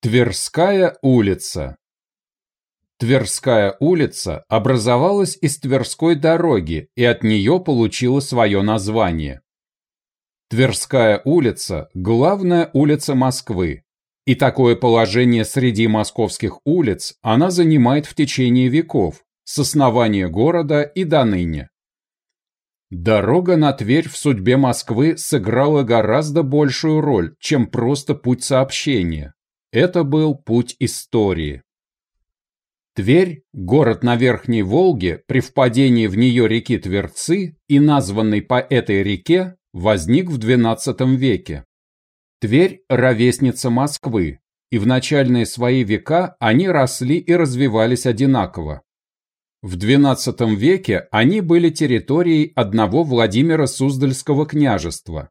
Тверская улица Тверская улица образовалась из Тверской дороги и от нее получила свое название. Тверская улица – главная улица Москвы, и такое положение среди московских улиц она занимает в течение веков, с основания города и до ныне. Дорога на Тверь в судьбе Москвы сыграла гораздо большую роль, чем просто путь сообщения. Это был путь истории. Тверь – город на Верхней Волге, при впадении в нее реки Тверцы и названный по этой реке, возник в XII веке. Тверь – ровесница Москвы, и в начальные свои века они росли и развивались одинаково. В XII веке они были территорией одного Владимира Суздальского княжества.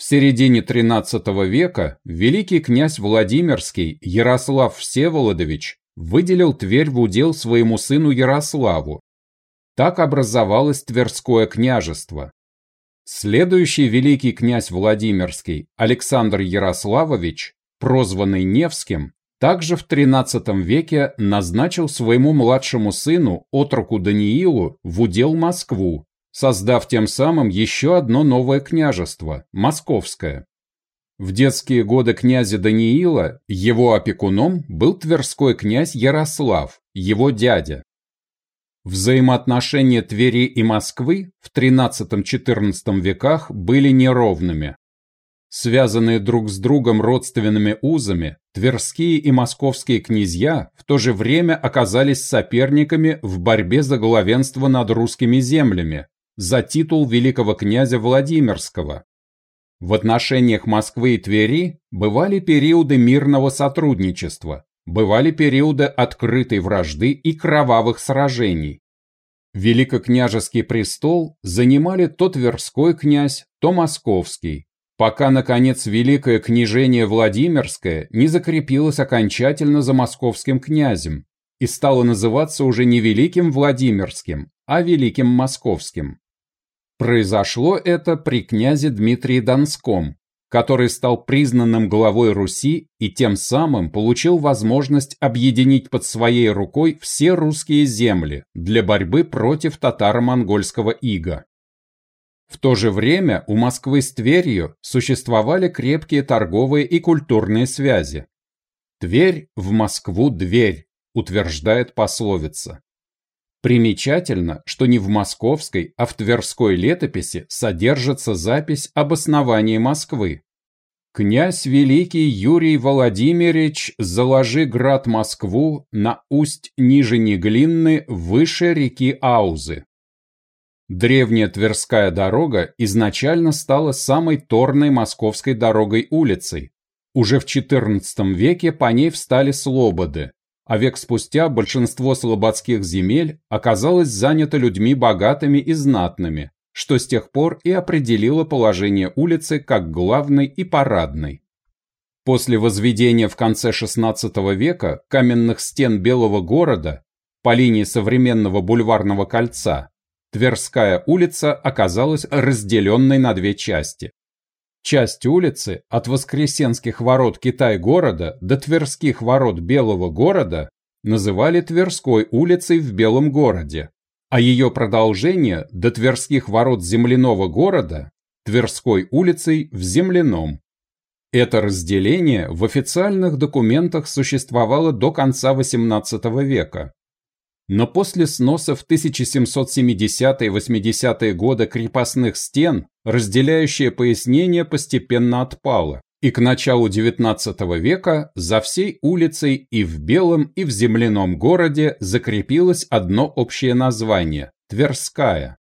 В середине XIII века великий князь Владимирский Ярослав Всеволодович выделил Тверь в удел своему сыну Ярославу. Так образовалось Тверское княжество. Следующий великий князь Владимирский Александр Ярославович, прозванный Невским, также в XIII веке назначил своему младшему сыну, отроку Даниилу, в удел Москву, создав тем самым еще одно новое княжество – Московское. В детские годы князя Даниила его опекуном был тверской князь Ярослав, его дядя. Взаимоотношения Твери и Москвы в XIII-XIV веках были неровными. Связанные друг с другом родственными узами, тверские и московские князья в то же время оказались соперниками в борьбе за главенство над русскими землями, за титул великого князя Владимирского. В отношениях Москвы и Твери бывали периоды мирного сотрудничества, бывали периоды открытой вражды и кровавых сражений. Великокняжеский престол занимали то Тверской князь, то Московский, пока, наконец, Великое княжение Владимирское не закрепилось окончательно за московским князем и стало называться уже не Великим Владимирским, а Великим Московским. Произошло это при князе Дмитрии Донском, который стал признанным главой Руси и тем самым получил возможность объединить под своей рукой все русские земли для борьбы против татаро-монгольского ига. В то же время у Москвы с Тверью существовали крепкие торговые и культурные связи. «Тверь в Москву дверь», утверждает пословица. Примечательно, что не в московской, а в Тверской летописи содержится запись об основании Москвы. «Князь Великий Юрий Владимирович, заложи град Москву на усть ниже Неглинны, выше реки Аузы». Древняя Тверская дорога изначально стала самой торной московской дорогой-улицей. Уже в XIV веке по ней встали слободы, а век спустя большинство слободских земель оказалось занято людьми богатыми и знатными, что с тех пор и определило положение улицы как главной и парадной. После возведения в конце XVI века каменных стен Белого города по линии современного бульварного кольца Тверская улица оказалась разделенной на две части. Часть улицы от Воскресенских ворот Китай-города до Тверских ворот Белого города называли Тверской улицей в Белом городе, а ее продолжение до Тверских ворот Земляного города Тверской улицей в Земляном. Это разделение в официальных документах существовало до конца XVIII века но после сноса в 1770-80-е годы крепостных стен разделяющее пояснение постепенно отпало, и к началу XIX века за всей улицей и в Белом, и в земляном городе закрепилось одно общее название – Тверская.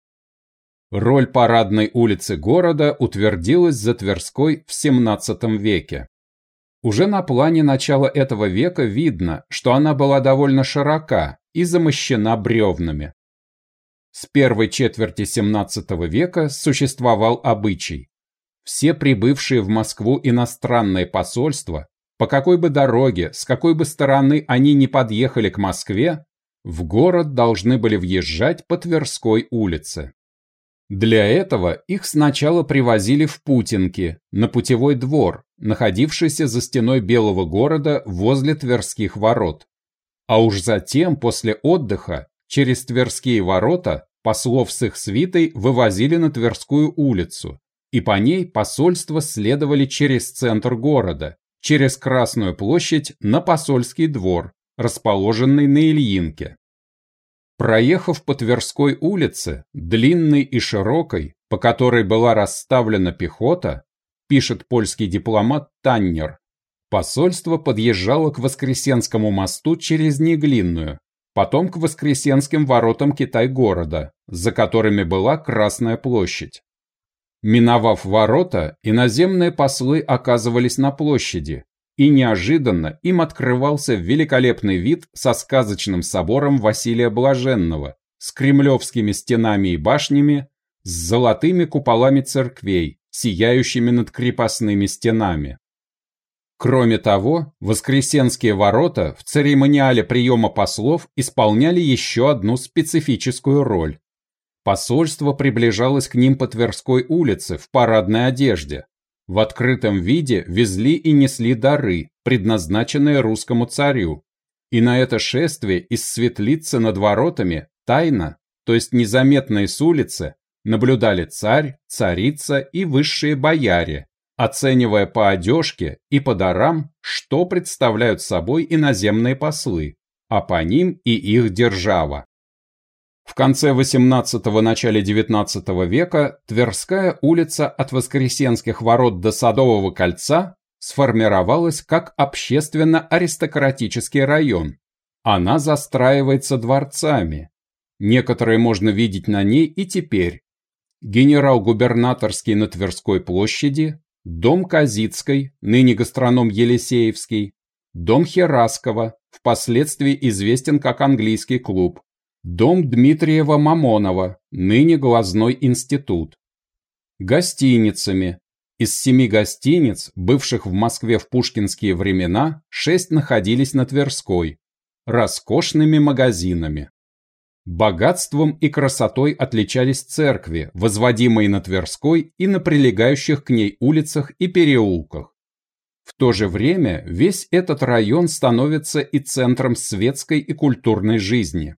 Роль парадной улицы города утвердилась за Тверской в XVII веке. Уже на плане начала этого века видно, что она была довольно широка, и замощена бревнами. С первой четверти XVII века существовал обычай. Все прибывшие в Москву иностранные посольства, по какой бы дороге, с какой бы стороны они не подъехали к Москве, в город должны были въезжать по Тверской улице. Для этого их сначала привозили в Путинки, на путевой двор, находившийся за стеной Белого города возле Тверских ворот. А уж затем, после отдыха, через Тверские ворота послов с их свитой вывозили на Тверскую улицу, и по ней посольства следовали через центр города, через Красную площадь на посольский двор, расположенный на Ильинке. Проехав по Тверской улице, длинной и широкой, по которой была расставлена пехота, пишет польский дипломат Таннер, посольство подъезжало к Воскресенскому мосту через Неглинную, потом к Воскресенским воротам Китай-города, за которыми была Красная площадь. Миновав ворота, иноземные послы оказывались на площади, и неожиданно им открывался великолепный вид со сказочным собором Василия Блаженного, с кремлевскими стенами и башнями, с золотыми куполами церквей, сияющими над крепостными стенами. Кроме того, Воскресенские ворота в церемониале приема послов исполняли еще одну специфическую роль. Посольство приближалось к ним по Тверской улице в парадной одежде, в открытом виде везли и несли дары, предназначенные русскому царю. И на это шествие из светлицы над воротами тайно, то есть незаметно с улицы, наблюдали царь, царица и высшие бояре, оценивая по одежке и по дарам, что представляют собой иноземные послы, а по ним и их держава. В конце XVIII – начале XIX века Тверская улица от Воскресенских ворот до Садового кольца сформировалась как общественно-аристократический район. Она застраивается дворцами. Некоторые можно видеть на ней и теперь. Генерал-губернаторский на Тверской площади, дом Казицкой, ныне гастроном Елисеевский, дом Хераскова, впоследствии известен как английский клуб, Дом Дмитриева-Мамонова, ныне Глазной институт. Гостиницами. Из семи гостиниц, бывших в Москве в пушкинские времена, шесть находились на Тверской. Роскошными магазинами. Богатством и красотой отличались церкви, возводимые на Тверской и на прилегающих к ней улицах и переулках. В то же время весь этот район становится и центром светской и культурной жизни.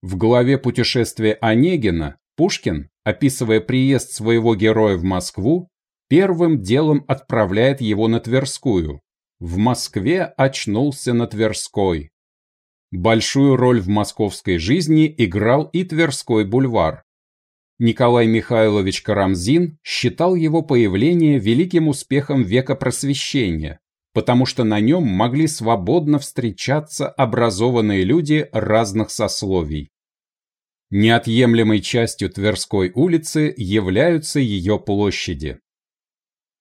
В главе «Путешествие Онегина» Пушкин, описывая приезд своего героя в Москву, первым делом отправляет его на Тверскую. В Москве очнулся на Тверской. Большую роль в московской жизни играл и Тверской бульвар. Николай Михайлович Карамзин считал его появление великим успехом века просвещения, потому что на нем могли свободно встречаться образованные люди разных сословий. Неотъемлемой частью Тверской улицы являются ее площади.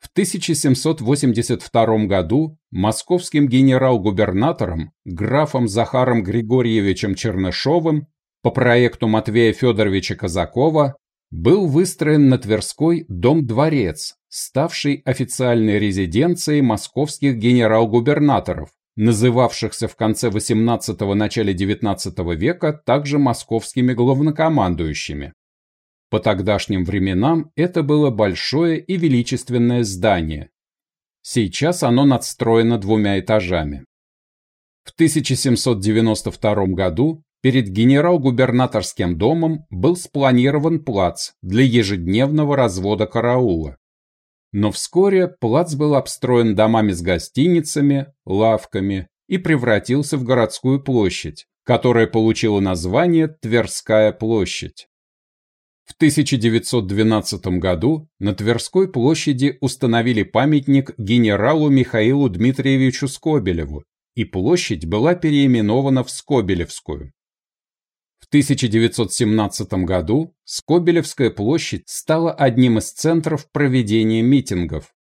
В 1782 году московским генерал-губернатором графом Захаром Григорьевичем Чернышовым по проекту Матвея Федоровича Казакова был выстроен на Тверской дом-дворец, ставший официальной резиденцией московских генерал-губернаторов, называвшихся в конце XVIII – начале XIX века также московскими главнокомандующими. По тогдашним временам это было большое и величественное здание. Сейчас оно надстроено двумя этажами. В 1792 году перед генерал-губернаторским домом был спланирован плац для ежедневного развода караула. Но вскоре плац был обстроен домами с гостиницами, лавками и превратился в городскую площадь, которая получила название Тверская площадь. В 1912 году на Тверской площади установили памятник генералу Михаилу Дмитриевичу Скобелеву, и площадь была переименована в Скобелевскую. 1917 году Скобелевская площадь стала одним из центров проведения митингов.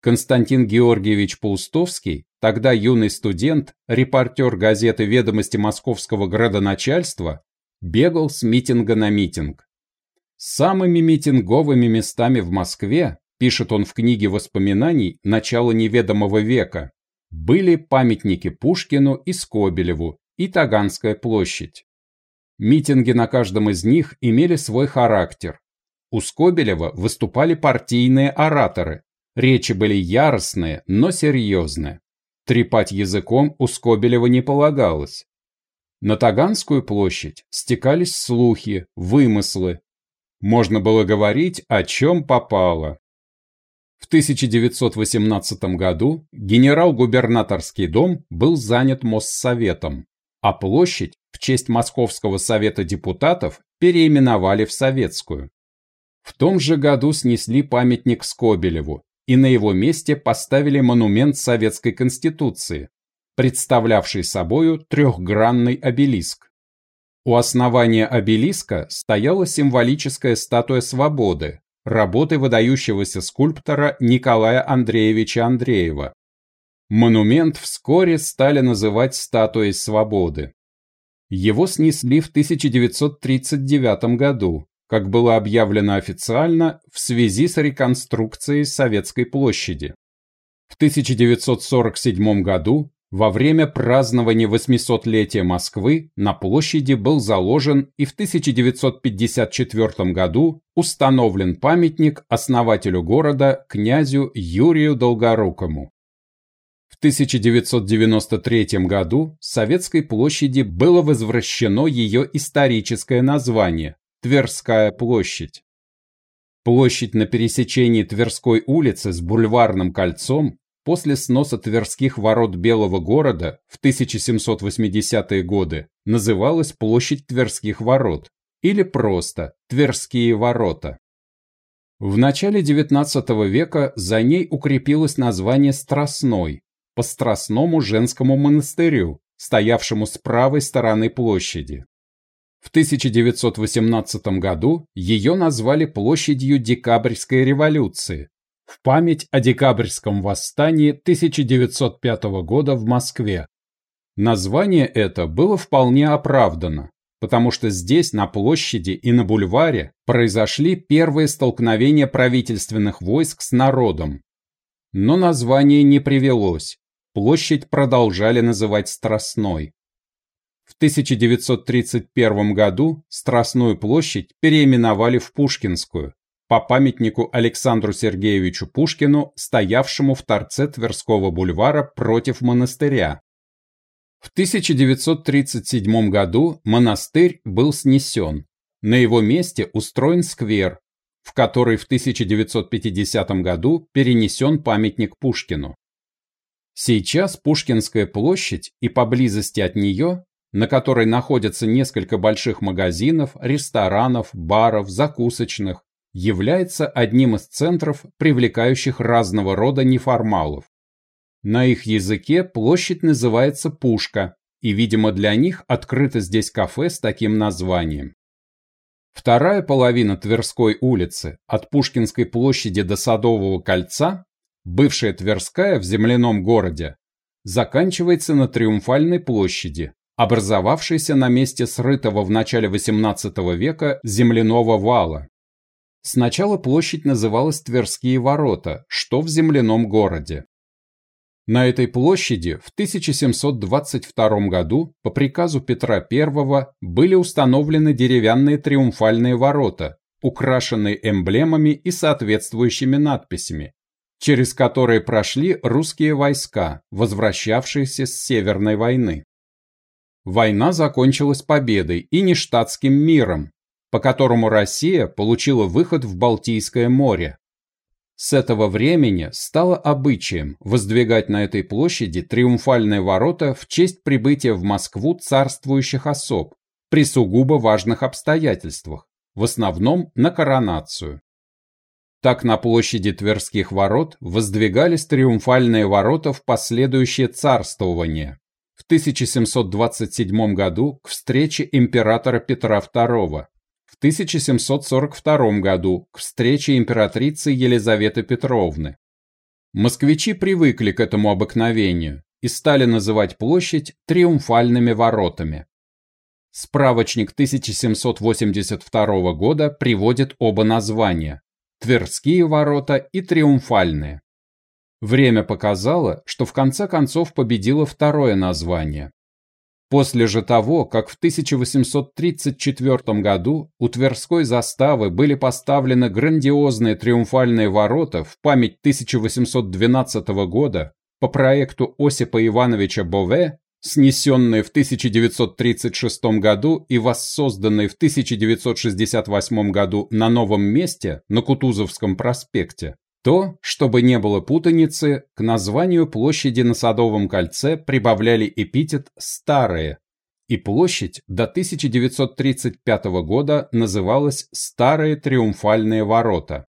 Константин Георгиевич Паустовский, тогда юный студент, репортер газеты «Ведомости Московского градоначальства», бегал с митинга на митинг. Самыми митинговыми местами в Москве, пишет он в книге воспоминаний начала неведомого века, были памятники Пушкину и Скобелеву и Таганская площадь. Митинги на каждом из них имели свой характер. У Скобелева выступали партийные ораторы. Речи были яростные, но серьезные. Трепать языком у Скобелева не полагалось. На Таганскую площадь стекались слухи, вымыслы. Можно было говорить, о чем попало. В 1918 году генерал-губернаторский дом был занят Моссоветом, а площадь в честь Московского совета депутатов переименовали в Советскую. В том же году снесли памятник Скобелеву и на его месте поставили монумент Советской Конституции, представлявший собою трехгранный обелиск. У основания обелиска стояла символическая статуя свободы, работы выдающегося скульптора Николая Андреевича Андреева. Монумент вскоре стали называть статуей свободы. Его снесли в 1939 году, как было объявлено официально в связи с реконструкцией Советской площади. В 1947 году во время празднования 800-летия Москвы на площади был заложен и в 1954 году установлен памятник основателю города князю Юрию Долгорукому. В 1993 году Советской площади было возвращено ее историческое название – Тверская площадь. Площадь на пересечении Тверской улицы с Бульварным кольцом после сноса Тверских ворот Белого города в 1780-е годы называлась площадь Тверских ворот или просто Тверские ворота. В начале XIX века за ней укрепилось название Страстной по Страстному женскому монастырю, стоявшему с правой стороны площади. В 1918 году ее назвали площадью Декабрьской революции, в память о декабрьском восстании 1905 года в Москве. Название это было вполне оправдано, потому что здесь, на площади и на бульваре, произошли первые столкновения правительственных войск с народом. Но название не привелось, площадь продолжали называть Страстной. В 1931 году Страстную площадь переименовали в Пушкинскую, по памятнику Александру Сергеевичу Пушкину, стоявшему в торце Тверского бульвара против монастыря. В 1937 году монастырь был снесен. На его месте устроен сквер, в который в 1950 году перенесен памятник Пушкину. Сейчас Пушкинская площадь и поблизости от нее, на которой находятся несколько больших магазинов, ресторанов, баров, закусочных, является одним из центров, привлекающих разного рода неформалов. На их языке площадь называется Пушка, и, видимо, для них открыто здесь кафе с таким названием. Вторая половина Тверской улицы, от Пушкинской площади до Садового кольца, бывшая Тверская в земляном городе, заканчивается на Триумфальной площади, образовавшейся на месте срытого в начале XVIII века земляного вала. Сначала площадь называлась Тверские ворота, что в земляном городе. На этой площади в 1722 году по приказу Петра I были установлены деревянные триумфальные ворота, украшенные эмблемами и соответствующими надписями, через которые прошли русские войска, возвращавшиеся с Северной войны. Война закончилась победой и нештатским миром, по которому Россия получила выход в Балтийское море. С этого времени стало обычаем воздвигать на этой площади триумфальные ворота в честь прибытия в Москву царствующих особ при сугубо важных обстоятельствах, в основном на коронацию. Так на площади Тверских ворот воздвигались триумфальные ворота в последующее царствование. В 1727 году к встрече императора Петра II, 1742 году к встрече императрицы Елизаветы Петровны. Москвичи привыкли к этому обыкновению и стали называть площадь триумфальными воротами. Справочник 1782 года приводит оба названия – Тверские ворота и Триумфальные. Время показало, что в конце концов победило второе название. После же того, как в 1834 году у Тверской заставы были поставлены грандиозные триумфальные ворота в память 1812 года по проекту Осипа Ивановича Бове, снесенные в 1936 году и воссозданные в 1968 году на новом месте на Кутузовском проспекте, то, чтобы не было путаницы, к названию площади на Садовом кольце прибавляли эпитет «старые», и площадь до 1935 года называлась «Старые Триумфальные ворота».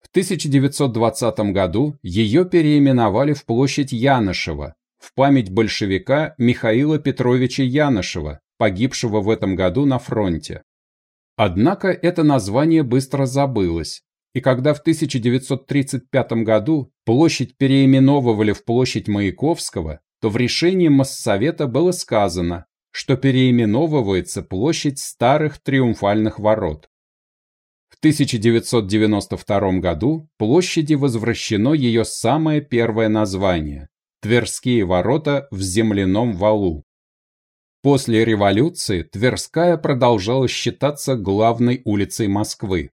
В 1920 году ее переименовали в площадь Янышева в память большевика Михаила Петровича Янышева, погибшего в этом году на фронте. Однако это название быстро забылось, и когда в 1935 году площадь переименовывали в площадь Маяковского, то в решении Моссовета было сказано, что переименовывается площадь Старых Триумфальных Ворот. В 1992 году площади возвращено ее самое первое название – Тверские ворота в земляном валу. После революции Тверская продолжала считаться главной улицей Москвы.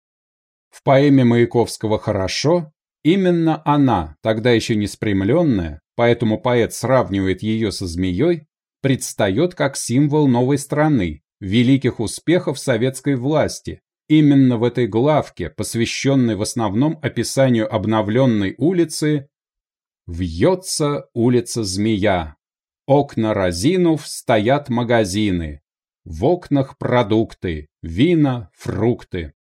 В поэме Маяковского «Хорошо» именно она, тогда еще не спрямленная, поэтому поэт сравнивает ее со змеей, предстает как символ новой страны, великих успехов советской власти. Именно в этой главке, посвященной в основном описанию обновленной улицы, «Вьется улица змея, окна разинув стоят магазины, в окнах продукты, вина, фрукты».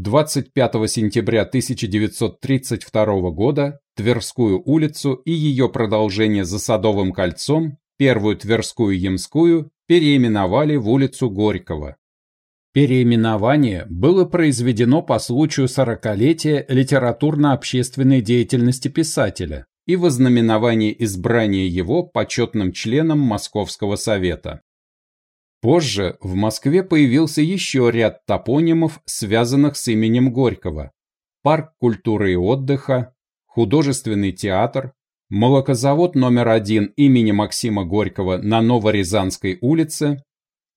25 сентября 1932 года Тверскую улицу и ее продолжение за Садовым кольцом, первую Тверскую Ямскую, переименовали в улицу Горького. Переименование было произведено по случаю сорокалетия литературно-общественной деятельности писателя и в ознаменование избрания его почетным членом Московского совета. Позже в Москве появился еще ряд топонимов, связанных с именем Горького. Парк культуры и отдыха, художественный театр, молокозавод номер один имени Максима Горького на Новорязанской улице,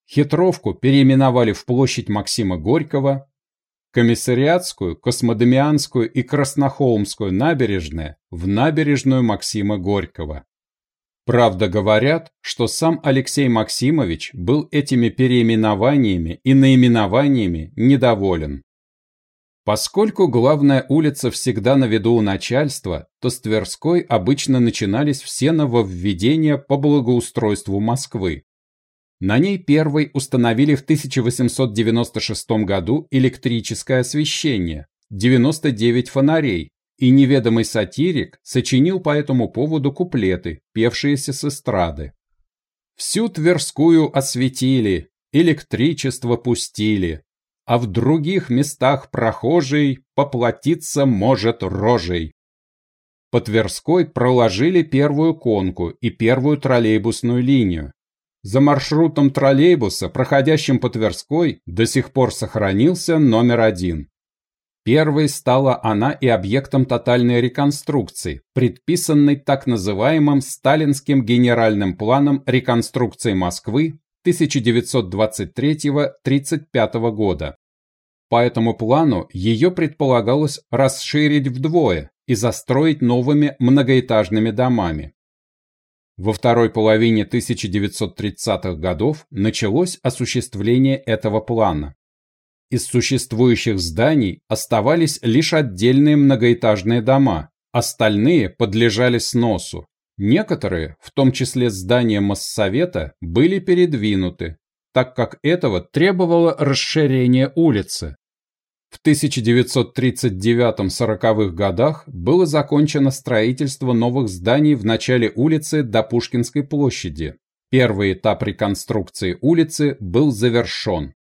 хитровку переименовали в площадь Максима Горького, комиссариатскую, космодемианскую и краснохолмскую набережные в набережную Максима Горького. Правда, говорят, что сам Алексей Максимович был этими переименованиями и наименованиями недоволен. Поскольку главная улица всегда на виду у начальства, то с Тверской обычно начинались все нововведения по благоустройству Москвы. На ней первой установили в 1896 году электрическое освещение, 99 фонарей, и неведомый сатирик сочинил по этому поводу куплеты, певшиеся с эстрады. «Всю Тверскую осветили, электричество пустили, а в других местах прохожий поплатиться может рожей». По Тверской проложили первую конку и первую троллейбусную линию. За маршрутом троллейбуса, проходящим по Тверской, до сих пор сохранился номер один. Первой стала она и объектом тотальной реконструкции, предписанной так называемым Сталинским генеральным планом реконструкции Москвы 1923-35 года. По этому плану ее предполагалось расширить вдвое и застроить новыми многоэтажными домами. Во второй половине 1930-х годов началось осуществление этого плана. Из существующих зданий оставались лишь отдельные многоэтажные дома, остальные подлежали сносу. Некоторые, в том числе здания Моссовета, были передвинуты, так как этого требовало расширение улицы. В 1939-40-х годах было закончено строительство новых зданий в начале улицы до Пушкинской площади. Первый этап реконструкции улицы был завершен.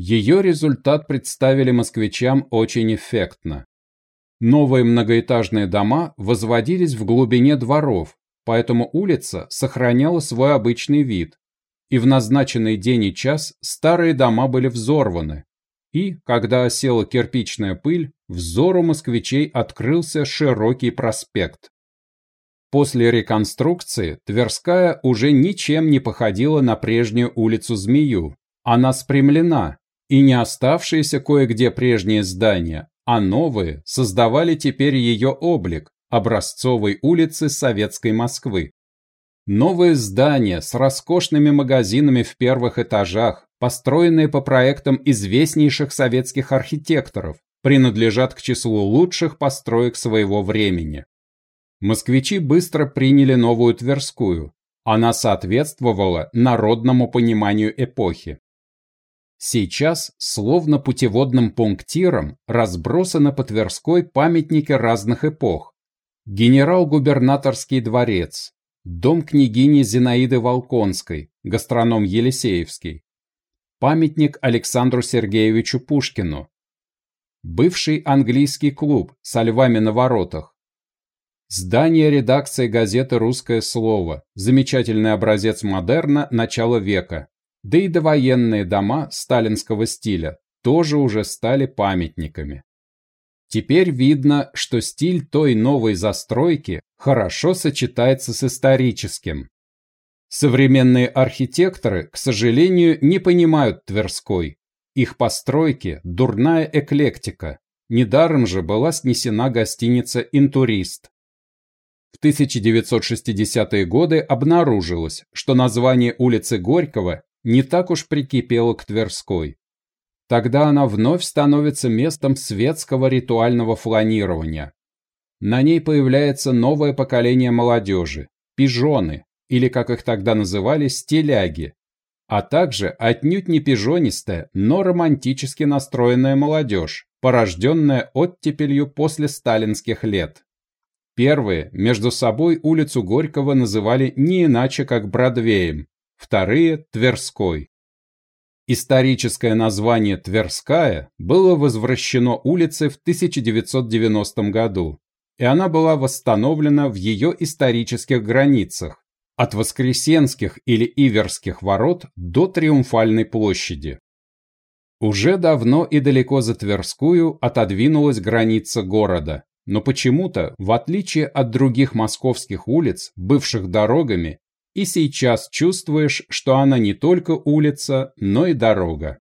Ее результат представили москвичам очень эффектно. Новые многоэтажные дома возводились в глубине дворов, поэтому улица сохраняла свой обычный вид. И в назначенный день и час старые дома были взорваны. И, когда осела кирпичная пыль, взору москвичей открылся широкий проспект. После реконструкции Тверская уже ничем не походила на прежнюю улицу Змею. Она спрямлена, и не оставшиеся кое-где прежние здания, а новые создавали теперь ее облик образцовой улицы Советской Москвы. Новые здания с роскошными магазинами в первых этажах, построенные по проектам известнейших советских архитекторов, принадлежат к числу лучших построек своего времени. Москвичи быстро приняли новую Тверскую. Она соответствовала народному пониманию эпохи. Сейчас, словно путеводным пунктиром, разбросаны по Тверской памятники разных эпох. Генерал-губернаторский дворец, дом княгини Зинаиды Волконской, гастроном Елисеевский, памятник Александру Сергеевичу Пушкину, бывший английский клуб со львами на воротах, Здание редакции газеты «Русское слово», замечательный образец модерна начала века, да и довоенные дома сталинского стиля тоже уже стали памятниками. Теперь видно, что стиль той новой застройки хорошо сочетается с историческим. Современные архитекторы, к сожалению, не понимают Тверской. Их постройки – дурная эклектика. Недаром же была снесена гостиница «Интурист», в 1960-е годы обнаружилось, что название улицы Горького не так уж прикипело к Тверской. Тогда она вновь становится местом светского ритуального фланирования. На ней появляется новое поколение молодежи – пижоны, или, как их тогда называли, стиляги, а также отнюдь не пижонистая, но романтически настроенная молодежь, порожденная оттепелью после сталинских лет. Первые между собой улицу Горького называли не иначе, как Бродвеем, вторые – Тверской. Историческое название Тверская было возвращено улице в 1990 году, и она была восстановлена в ее исторических границах, от Воскресенских или Иверских ворот до Триумфальной площади. Уже давно и далеко за Тверскую отодвинулась граница города, но почему-то, в отличие от других московских улиц, бывших дорогами, и сейчас чувствуешь, что она не только улица, но и дорога.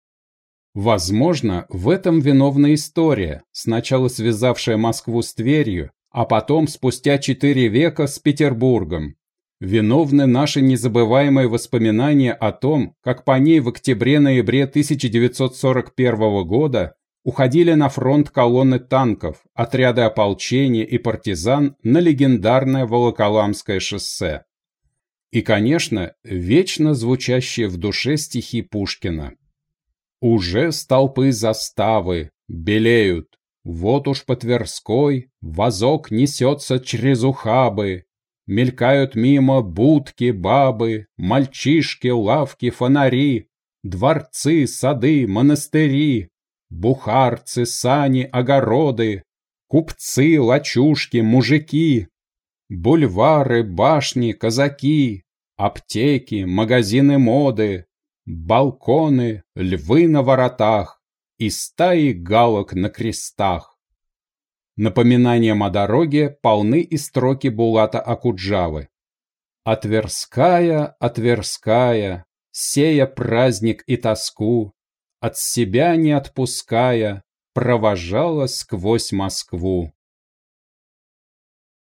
Возможно, в этом виновна история, сначала связавшая Москву с Тверью, а потом, спустя четыре века, с Петербургом. Виновны наши незабываемые воспоминания о том, как по ней в октябре-ноябре 1941 года уходили на фронт колонны танков, отряды ополчения и партизан на легендарное Волоколамское шоссе. И, конечно, вечно звучащие в душе стихи Пушкина. «Уже столпы заставы белеют, вот уж по Тверской вазок несется через ухабы, мелькают мимо будки, бабы, мальчишки, лавки, фонари, дворцы, сады, монастыри, Бухарцы, сани, огороды, Купцы, лачушки, мужики, Бульвары, башни, казаки, Аптеки, магазины моды, Балконы, львы на воротах И стаи галок на крестах. Напоминанием о дороге полны и строки Булата Акуджавы. Отверская, отверская, Сея праздник и тоску, от себя не отпуская, провожала сквозь Москву.